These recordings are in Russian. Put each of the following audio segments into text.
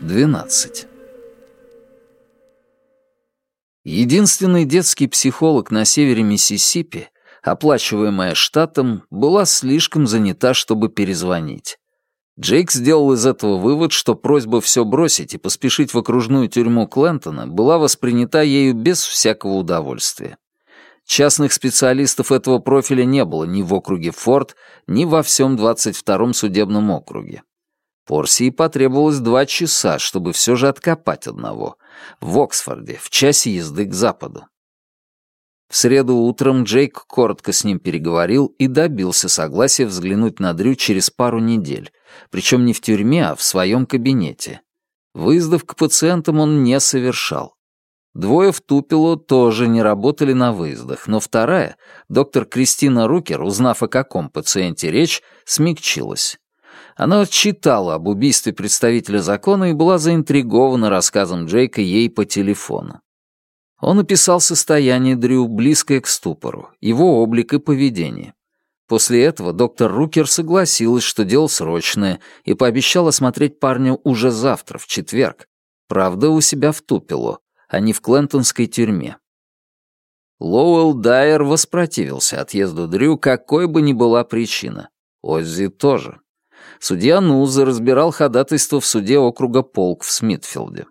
Двенадцать. Единственный детский психолог на севере Миссисипи, оплачиваемая штатом, была слишком занята, чтобы перезвонить. Джейк сделал из этого вывод, что просьба все бросить и поспешить в окружную тюрьму Клентона была воспринята ею без всякого удовольствия. Частных специалистов этого профиля не было ни в округе Форд, ни во всем 22-м судебном округе. Порсии потребовалось два часа, чтобы все же откопать одного. В Оксфорде, в часе езды к западу. В среду утром Джейк коротко с ним переговорил и добился согласия взглянуть на Дрю через пару недель, причем не в тюрьме, а в своем кабинете. Выездов к пациентам он не совершал. Двое в Тупило тоже не работали на выездах, но вторая, доктор Кристина Рукер, узнав о каком пациенте речь, смягчилась. Она читала об убийстве представителя закона и была заинтригована рассказом Джейка ей по телефону. Он описал состояние Дрю, близкое к ступору, его облик и поведение. После этого доктор Рукер согласилась, что дело срочное, и пообещала осмотреть парня уже завтра, в четверг. Правда, у себя в Тупило, а не в Клентонской тюрьме. Лоуэлл Дайер воспротивился отъезду Дрю, какой бы ни была причина. Оззи тоже. Судья Нуза разбирал ходатайство в суде округа Полк в Смитфилде.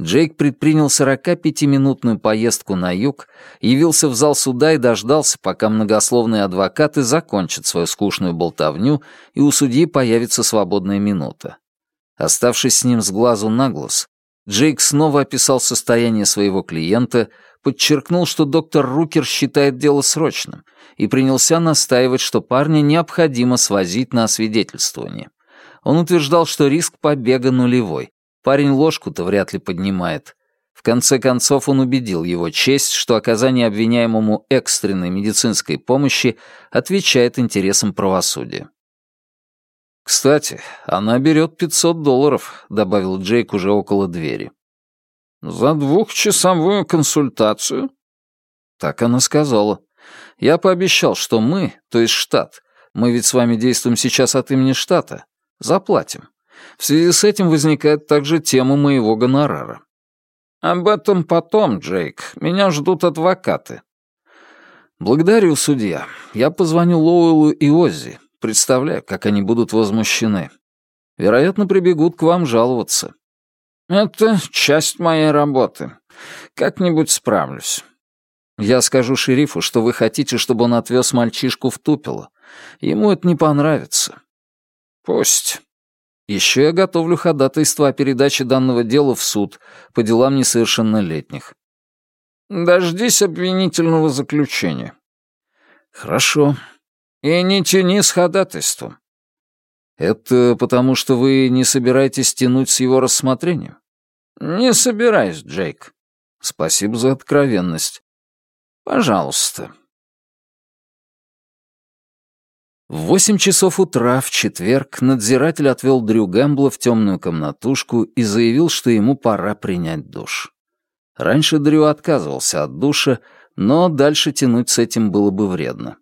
Джейк предпринял 45-минутную поездку на юг, явился в зал суда и дождался, пока многословные адвокаты закончат свою скучную болтовню и у судьи появится свободная минута. Оставшись с ним с глазу на глаз, Джейк снова описал состояние своего клиента, подчеркнул, что доктор Рукер считает дело срочным, и принялся настаивать, что парня необходимо свозить на освидетельствование. Он утверждал, что риск побега нулевой, Парень ложку-то вряд ли поднимает. В конце концов он убедил его честь, что оказание обвиняемому экстренной медицинской помощи отвечает интересам правосудия. «Кстати, она берет 500 долларов», — добавил Джейк уже около двери. «За двухчасовую консультацию?» Так она сказала. «Я пообещал, что мы, то есть штат, мы ведь с вами действуем сейчас от имени штата, заплатим. В связи с этим возникает также тема моего гонорара. Об этом потом, Джейк. Меня ждут адвокаты. Благодарю, судья. Я позвоню Лоуэллу и Оззи. Представляю, как они будут возмущены. Вероятно, прибегут к вам жаловаться. Это часть моей работы. Как-нибудь справлюсь. Я скажу шерифу, что вы хотите, чтобы он отвез мальчишку в Тупило. Ему это не понравится. Пусть. Еще я готовлю ходатайство о передаче данного дела в суд по делам несовершеннолетних. Дождись обвинительного заключения. Хорошо. И не тяни с ходатайством. Это потому, что вы не собираетесь тянуть с его рассмотрением? Не собираюсь, Джейк. Спасибо за откровенность. Пожалуйста. В восемь часов утра в четверг надзиратель отвел Дрю Гэмбла в темную комнатушку и заявил, что ему пора принять душ. Раньше Дрю отказывался от душа, но дальше тянуть с этим было бы вредно.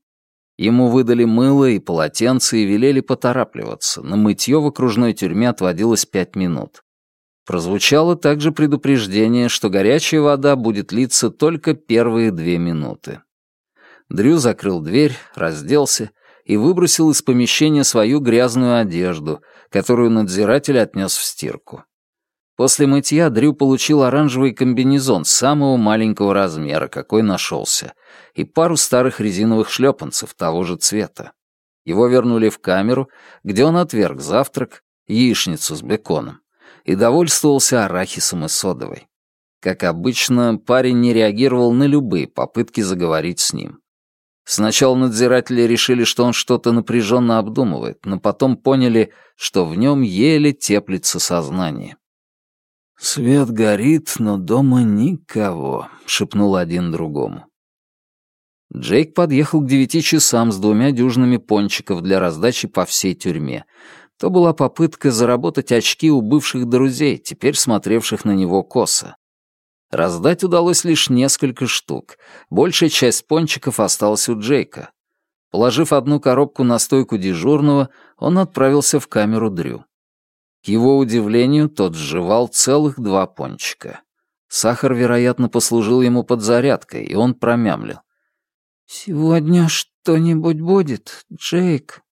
Ему выдали мыло и полотенце и велели поторапливаться. На мытье в окружной тюрьме отводилось пять минут. Прозвучало также предупреждение, что горячая вода будет литься только первые две минуты. Дрю закрыл дверь, разделся и выбросил из помещения свою грязную одежду, которую надзиратель отнес в стирку. После мытья Дрю получил оранжевый комбинезон самого маленького размера, какой нашелся, и пару старых резиновых шлепанцев того же цвета. Его вернули в камеру, где он отверг завтрак, яичницу с беконом, и довольствовался арахисом и содовой. Как обычно, парень не реагировал на любые попытки заговорить с ним. Сначала надзиратели решили, что он что-то напряженно обдумывает, но потом поняли, что в нем еле теплится сознание. «Свет горит, но дома никого», — шепнул один другому. Джейк подъехал к девяти часам с двумя дюжинами пончиков для раздачи по всей тюрьме. То была попытка заработать очки у бывших друзей, теперь смотревших на него косо. Раздать удалось лишь несколько штук. Большая часть пончиков осталась у Джейка. Положив одну коробку на стойку дежурного, он отправился в камеру Дрю. К его удивлению, тот сживал целых два пончика. Сахар, вероятно, послужил ему подзарядкой, и он промямлил. «Сегодня что-нибудь будет, Джейк?»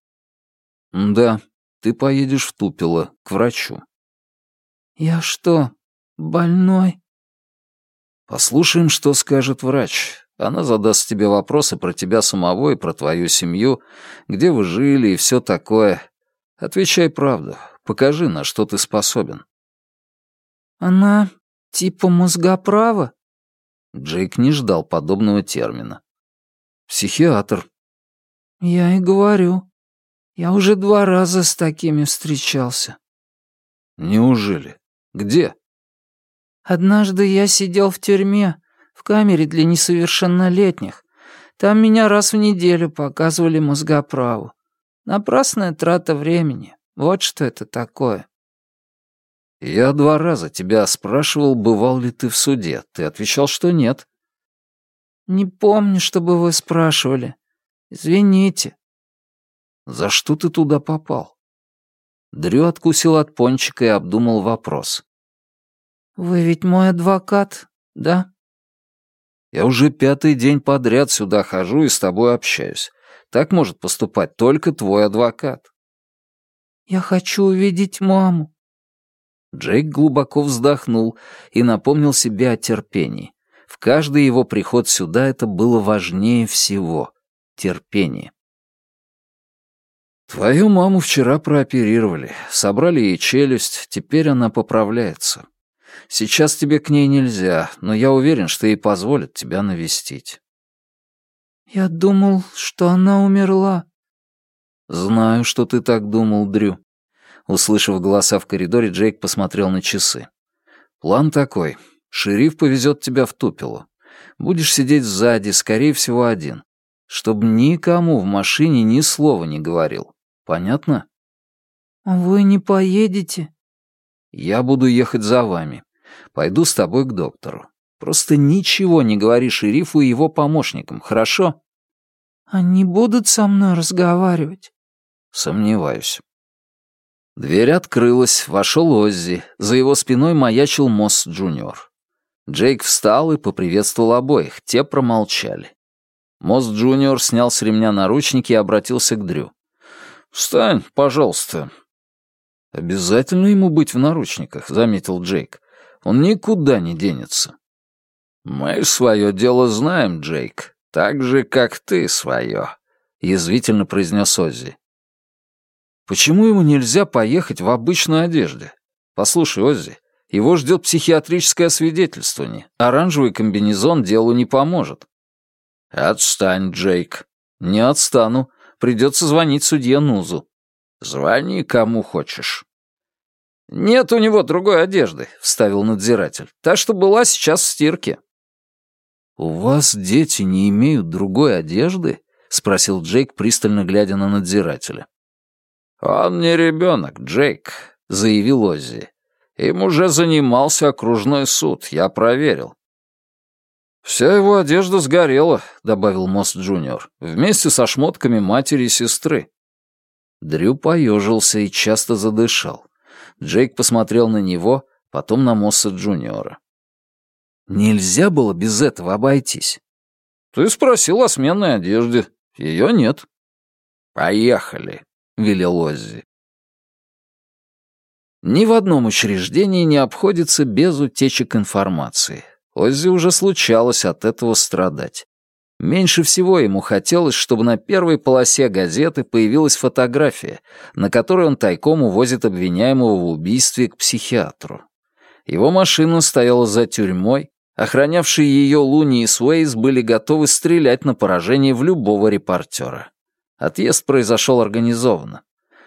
«Да, ты поедешь в Тупило, к врачу». «Я что, больной?» «Послушаем, что скажет врач. Она задаст тебе вопросы про тебя самого и про твою семью, где вы жили и все такое. Отвечай правду, покажи, на что ты способен». «Она типа мозгоправа?» Джейк не ждал подобного термина. «Психиатр». «Я и говорю. Я уже два раза с такими встречался». «Неужели? Где?» Однажды я сидел в тюрьме, в камере для несовершеннолетних. Там меня раз в неделю показывали мозгоправу. Напрасная трата времени. Вот что это такое. Я два раза тебя спрашивал, бывал ли ты в суде. Ты отвечал, что нет. Не помню, чтобы вы спрашивали. Извините. За что ты туда попал? Дрю откусил от пончика и обдумал вопрос. «Вы ведь мой адвокат, да?» «Я уже пятый день подряд сюда хожу и с тобой общаюсь. Так может поступать только твой адвокат». «Я хочу увидеть маму». Джейк глубоко вздохнул и напомнил себе о терпении. В каждый его приход сюда это было важнее всего — терпение. «Твою маму вчера прооперировали, собрали ей челюсть, теперь она поправляется. Сейчас тебе к ней нельзя, но я уверен, что ей позволят тебя навестить». «Я думал, что она умерла». «Знаю, что ты так думал, Дрю». Услышав голоса в коридоре, Джейк посмотрел на часы. «План такой. Шериф повезет тебя в Тупило. Будешь сидеть сзади, скорее всего, один. Чтобы никому в машине ни слова не говорил. Понятно?» «Вы не поедете?» «Я буду ехать за вами. Пойду с тобой к доктору. Просто ничего не говори шерифу и его помощникам, хорошо?» «Они будут со мной разговаривать?» «Сомневаюсь». Дверь открылась, вошел Оззи. За его спиной маячил Мосс Джуниор. Джейк встал и поприветствовал обоих, те промолчали. Мосс Джуниор снял с ремня наручники и обратился к Дрю. «Встань, пожалуйста». «Обязательно ему быть в наручниках», — заметил Джейк. Он никуда не денется. «Мы свое дело знаем, Джейк, так же, как ты свое», — язвительно произнес Оззи. «Почему ему нельзя поехать в обычной одежде? Послушай, Оззи, его ждет психиатрическое освидетельствование. Оранжевый комбинезон делу не поможет». «Отстань, Джейк». «Не отстану. Придется звонить судье Нузу». «Звони кому хочешь». «Нет у него другой одежды», — вставил надзиратель. «Та, что была сейчас в стирке». «У вас дети не имеют другой одежды?» — спросил Джейк, пристально глядя на надзирателя. «Он не ребенок, Джейк», — заявил Оззи. «Им уже занимался окружной суд, я проверил». «Вся его одежда сгорела», — добавил Мост Джуниор, «вместе со шмотками матери и сестры». Дрю поежился и часто задышал. Джейк посмотрел на него, потом на Мосса Джуниора. «Нельзя было без этого обойтись». «Ты спросил о сменной одежде. Ее нет». «Поехали», — велел Оззи. Ни в одном учреждении не обходится без утечек информации. Оззи уже случалось от этого страдать. Меньше всего ему хотелось, чтобы на первой полосе газеты появилась фотография, на которой он тайком увозит обвиняемого в убийстве к психиатру. Его машина стояла за тюрьмой, охранявшие ее Луни и Суэйс были готовы стрелять на поражение в любого репортера. Отъезд произошел организованно.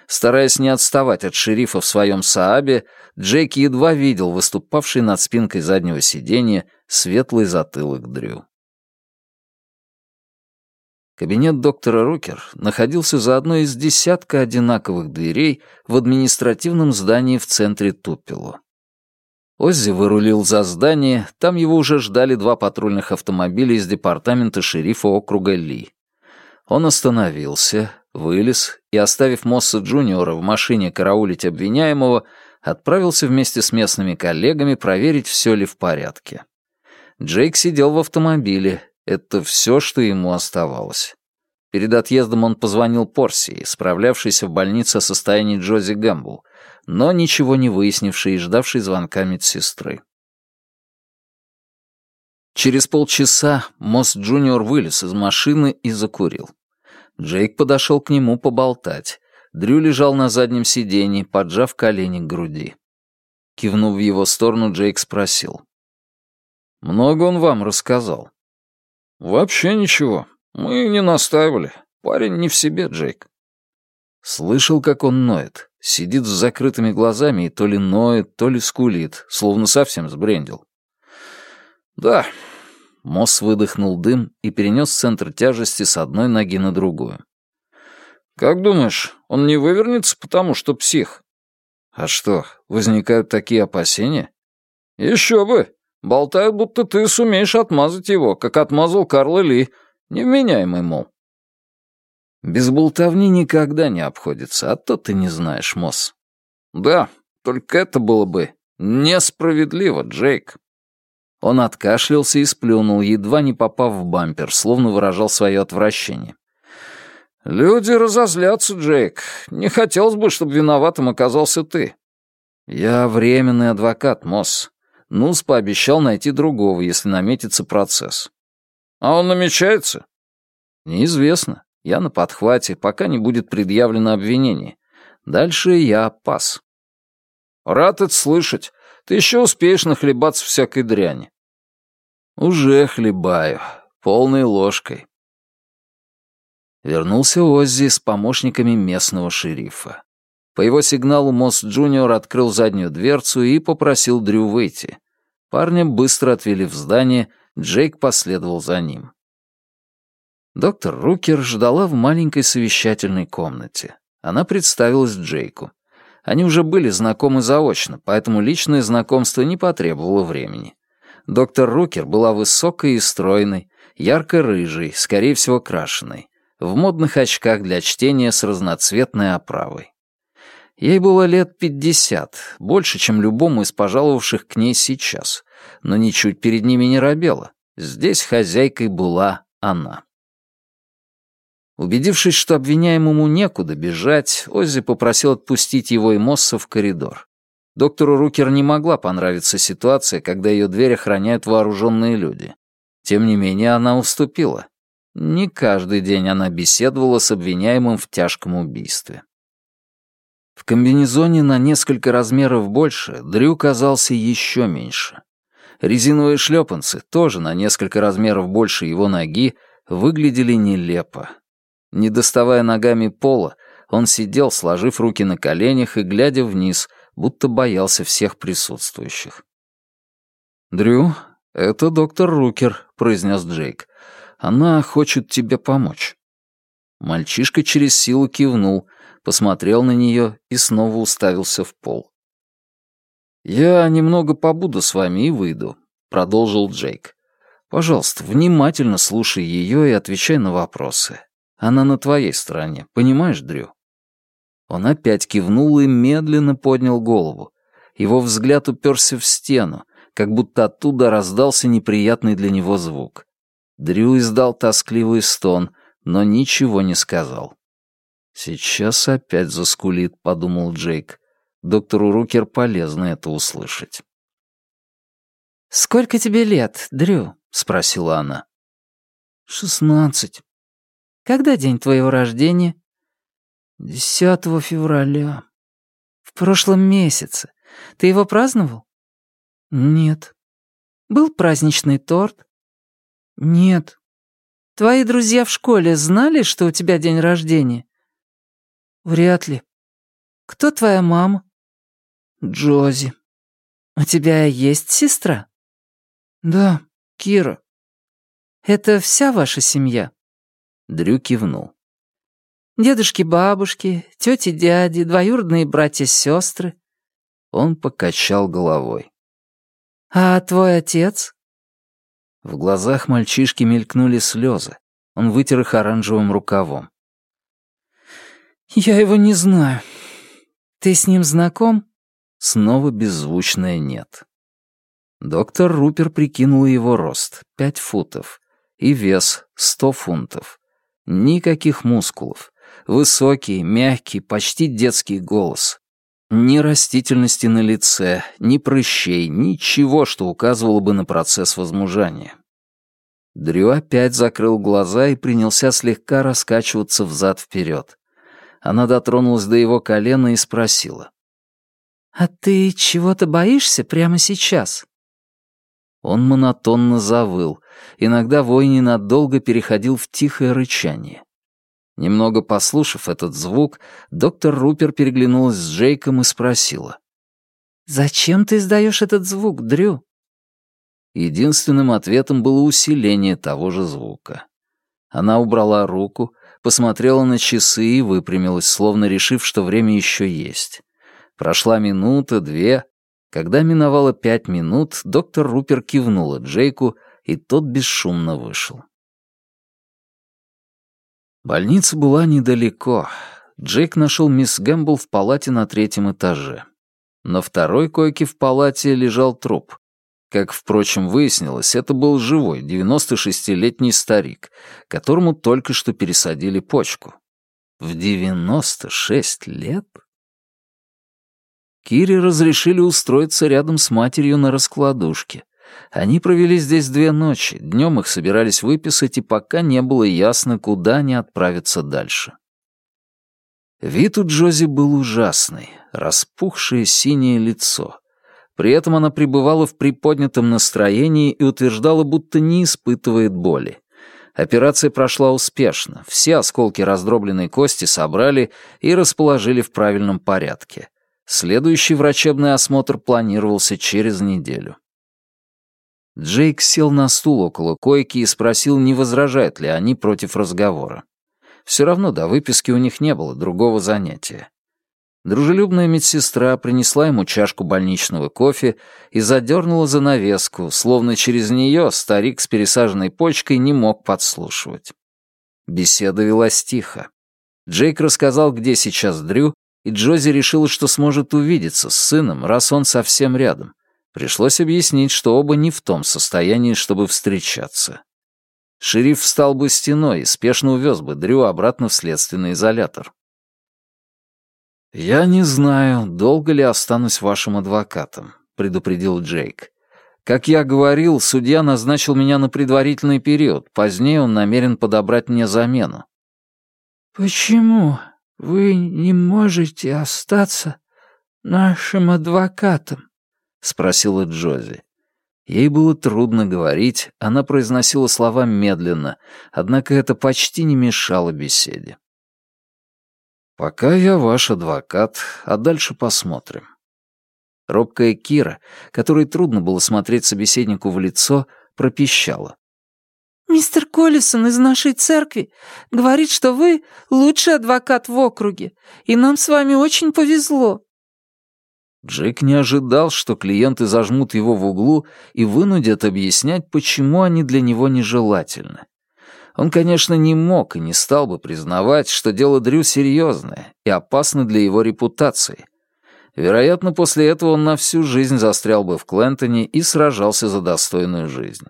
Стараясь не отставать от шерифа в своем Саабе, Джейк едва видел выступавший над спинкой заднего сиденья светлый затылок Дрю. Кабинет доктора Рукер находился за одной из десятка одинаковых дверей в административном здании в центре Тупило. Оззи вырулил за здание, там его уже ждали два патрульных автомобиля из департамента шерифа округа Ли. Он остановился, вылез и, оставив Мосса Джуниора в машине караулить обвиняемого, отправился вместе с местными коллегами проверить, все ли в порядке. Джейк сидел в автомобиле, это все, что ему оставалось. Перед отъездом он позвонил Порсии, справлявшейся в больнице о состоянии Джози Гэмбл, но ничего не выяснившей и ждавшей звонка медсестры. Через полчаса Мосс Джуниор вылез из машины и закурил. Джейк подошел к нему поболтать. Дрю лежал на заднем сиденье, поджав колени к груди. Кивнув в его сторону, Джейк спросил. «Много он вам рассказал?» «Вообще ничего. Мы не настаивали. Парень не в себе, Джейк». Слышал, как он ноет. Сидит с закрытыми глазами и то ли ноет, то ли скулит, словно совсем сбрендил. «Да». Мосс выдохнул дым и перенес центр тяжести с одной ноги на другую. «Как думаешь, он не вывернется, потому что псих?» «А что, возникают такие опасения?» «Еще бы! Болтают, будто ты сумеешь отмазать его, как отмазал Карла Ли. Невменяемый, мол». «Без болтовни никогда не обходится, а то ты не знаешь, Мосс». «Да, только это было бы несправедливо, Джейк». Он откашлялся и сплюнул, едва не попав в бампер, словно выражал свое отвращение. «Люди разозлятся, Джейк. Не хотелось бы, чтобы виноватым оказался ты». «Я временный адвокат, Мосс. Нус пообещал найти другого, если наметится процесс». «А он намечается?» «Неизвестно. Я на подхвате, пока не будет предъявлено обвинение. Дальше я пас». «Рад это слышать. Ты еще успеешь нахлебаться всякой дряни». «Уже хлебаю. Полной ложкой». Вернулся Оззи с помощниками местного шерифа. По его сигналу Мосс Джуниор открыл заднюю дверцу и попросил Дрю выйти. Парня быстро отвели в здание, Джейк последовал за ним. Доктор Рукер ждала в маленькой совещательной комнате. Она представилась Джейку. Они уже были знакомы заочно, поэтому личное знакомство не потребовало времени. Доктор Рукер была высокой и стройной, ярко-рыжей, скорее всего, крашеной в модных очках для чтения с разноцветной оправой. Ей было лет пятьдесят, больше, чем любому из пожаловавших к ней сейчас, но ничуть перед ними не робела. Здесь хозяйкой была она. Убедившись, что обвиняемому некуда бежать, Оззи попросил отпустить его и Мосса в коридор. Доктору Рукер не могла понравиться ситуация, когда ее дверь охраняют вооруженные люди. Тем не менее, она уступила. Не каждый день она беседовала с обвиняемым в тяжком убийстве. В комбинезоне на несколько размеров больше Дрю казался еще меньше. Резиновые шлепанцы, тоже на несколько размеров больше его ноги, выглядели нелепо. Не доставая ногами пола, он сидел, сложив руки на коленях и глядя вниз, будто боялся всех присутствующих. «Дрю, это доктор Рукер», — произнес Джейк. Она хочет тебе помочь». Мальчишка через силу кивнул, посмотрел на нее и снова уставился в пол. «Я немного побуду с вами и выйду», — продолжил Джейк. «Пожалуйста, внимательно слушай ее и отвечай на вопросы. Она на твоей стороне, понимаешь, Дрю?» Он опять кивнул и медленно поднял голову. Его взгляд уперся в стену, как будто оттуда раздался неприятный для него звук. Дрю издал тоскливый стон, но ничего не сказал. «Сейчас опять заскулит», — подумал Джейк. Доктору Рукер полезно это услышать. «Сколько тебе лет, Дрю?» — спросила она. «Шестнадцать». «Когда день твоего рождения?» «Десятого февраля». «В прошлом месяце. Ты его праздновал?» «Нет». «Был праздничный торт?» «Нет». «Твои друзья в школе знали, что у тебя день рождения?» «Вряд ли». «Кто твоя мама?» «Джози». «У тебя есть сестра?» «Да, Кира». «Это вся ваша семья?» Дрю кивнул. «Дедушки, бабушки, тети, дяди, двоюродные братья, сестры?» Он покачал головой. «А твой отец?» В глазах мальчишки мелькнули слезы. Он вытер их оранжевым рукавом. «Я его не знаю. Ты с ним знаком?» Снова беззвучное «нет». Доктор Рупер прикинул его рост — пять футов, и вес — сто фунтов. Никаких мускулов. Высокий, мягкий, почти детский голос. Ни растительности на лице, ни прыщей, ничего, что указывало бы на процесс возмужания. Дрю опять закрыл глаза и принялся слегка раскачиваться взад-вперед. Она дотронулась до его колена и спросила. «А ты чего-то боишься прямо сейчас?» Он монотонно завыл. Иногда вой ненадолго переходил в тихое рычание. Немного послушав этот звук, доктор Рупер переглянулась с Джейком и спросила. «Зачем ты издаешь этот звук, Дрю?» Единственным ответом было усиление того же звука. Она убрала руку, посмотрела на часы и выпрямилась, словно решив, что время еще есть. Прошла минута, две, когда миновало пять минут, доктор Рупер кивнула Джейку, и тот бесшумно вышел. Больница была недалеко. Джейк нашел мисс Гэмбл в палате на третьем этаже. На второй койке в палате лежал труп. Как, впрочем, выяснилось, это был живой, 96-летний старик, которому только что пересадили почку. В 96 лет? Кире разрешили устроиться рядом с матерью на раскладушке. Они провели здесь две ночи, днем их собирались выписать, и пока не было ясно, куда они отправятся дальше. Вид у Джози был ужасный, распухшее синее лицо. При этом она пребывала в приподнятом настроении и утверждала, будто не испытывает боли. Операция прошла успешно, все осколки раздробленной кости собрали и расположили в правильном порядке. Следующий врачебный осмотр планировался через неделю. Джейк сел на стул около койки и спросил, не возражают ли они против разговора. Все равно до выписки у них не было другого занятия. Дружелюбная медсестра принесла ему чашку больничного кофе и задернула занавеску, словно через нее старик с пересаженной почкой не мог подслушивать. Беседа велась тихо. Джейк рассказал, где сейчас Дрю, и Джози решила, что сможет увидеться с сыном, раз он совсем рядом. Пришлось объяснить, что оба не в том состоянии, чтобы встречаться. Шериф встал бы стеной и спешно увез бы Дрю обратно в следственный изолятор. «Я не знаю, долго ли останусь вашим адвокатом», — предупредил Джейк. «Как я говорил, судья назначил меня на предварительный период, позднее он намерен подобрать мне замену». «Почему?» «Вы не можете остаться нашим адвокатом?» — спросила Джози. Ей было трудно говорить, она произносила слова медленно, однако это почти не мешало беседе. «Пока я ваш адвокат, а дальше посмотрим». Робкая Кира, которой трудно было смотреть собеседнику в лицо, пропищала. «Мистер Коллисон из нашей церкви говорит, что вы лучший адвокат в округе, и нам с вами очень повезло». Джек не ожидал, что клиенты зажмут его в углу и вынудят объяснять, почему они для него нежелательны. Он, конечно, не мог и не стал бы признавать, что дело Дрю серьезное и опасно для его репутации. Вероятно, после этого он на всю жизнь застрял бы в Клентоне и сражался за достойную жизнь.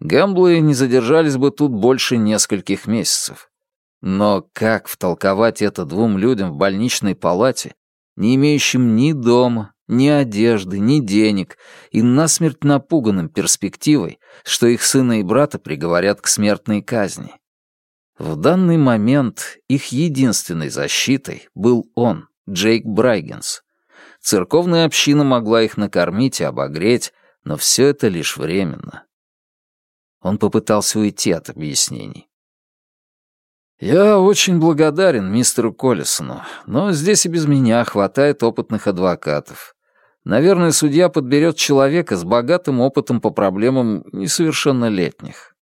Гэмблы не задержались бы тут больше нескольких месяцев. Но как втолковать это двум людям в больничной палате, не имеющим ни дома, ни одежды, ни денег, и насмерть напуганным перспективой, что их сына и брата приговорят к смертной казни? В данный момент их единственной защитой был он, Джейк Брайгенс. Церковная община могла их накормить и обогреть, но все это лишь временно. Он попытался уйти от объяснений. «Я очень благодарен мистеру Коллисону, но здесь и без меня хватает опытных адвокатов. Наверное, судья подберет человека с богатым опытом по проблемам несовершеннолетних».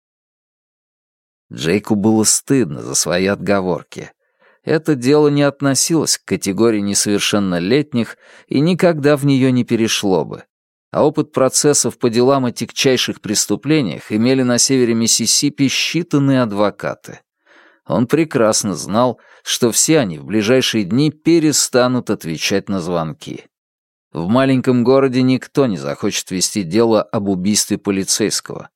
Джейку было стыдно за свои отговорки. Это дело не относилось к категории несовершеннолетних и никогда в нее не перешло бы. а опыт процессов по делам о тягчайших преступлениях имели на севере Миссисипи считанные адвокаты. Он прекрасно знал, что все они в ближайшие дни перестанут отвечать на звонки. В маленьком городе никто не захочет вести дело об убийстве полицейского.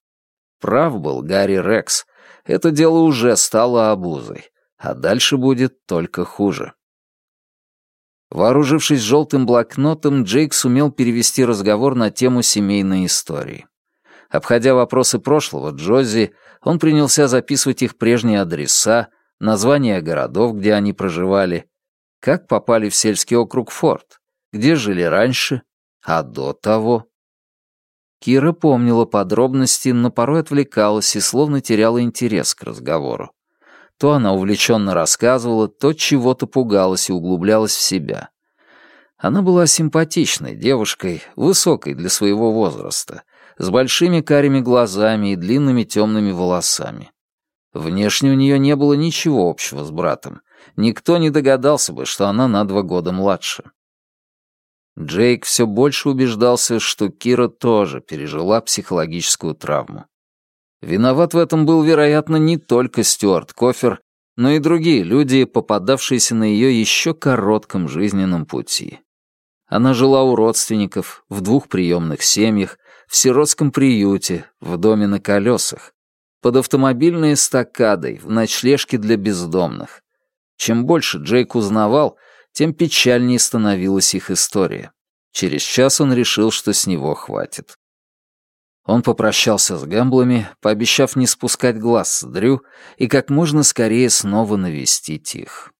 Прав был Гарри Рекс. Это дело уже стало обузой, а дальше будет только хуже. Вооружившись желтым блокнотом, Джейк сумел перевести разговор на тему семейной истории. Обходя вопросы прошлого Джози, он принялся записывать их прежние адреса, названия городов, где они проживали, как попали в сельский округ Форт, где жили раньше, а до того. Кира помнила подробности, но порой отвлекалась и словно теряла интерес к разговору. То она увлеченно рассказывала, то чего-то пугалась и углублялась в себя. Она была симпатичной девушкой, высокой для своего возраста, с большими карими глазами и длинными темными волосами. Внешне у нее не было ничего общего с братом. Никто не догадался бы, что она на два года младше. Джейк все больше убеждался, что Кира тоже пережила психологическую травму. Виноват в этом был, вероятно, не только Стюарт Кофер, но и другие люди, попадавшиеся на ее еще коротком жизненном пути. Она жила у родственников, в двух приемных семьях, в сиротском приюте, в доме на колесах, под автомобильной эстакадой, в ночлежке для бездомных. Чем больше Джейк узнавал, тем печальнее становилась их история. Через час он решил, что с него хватит. Он попрощался с Гэмблами, пообещав не спускать глаз с Дрю и как можно скорее снова навестить их.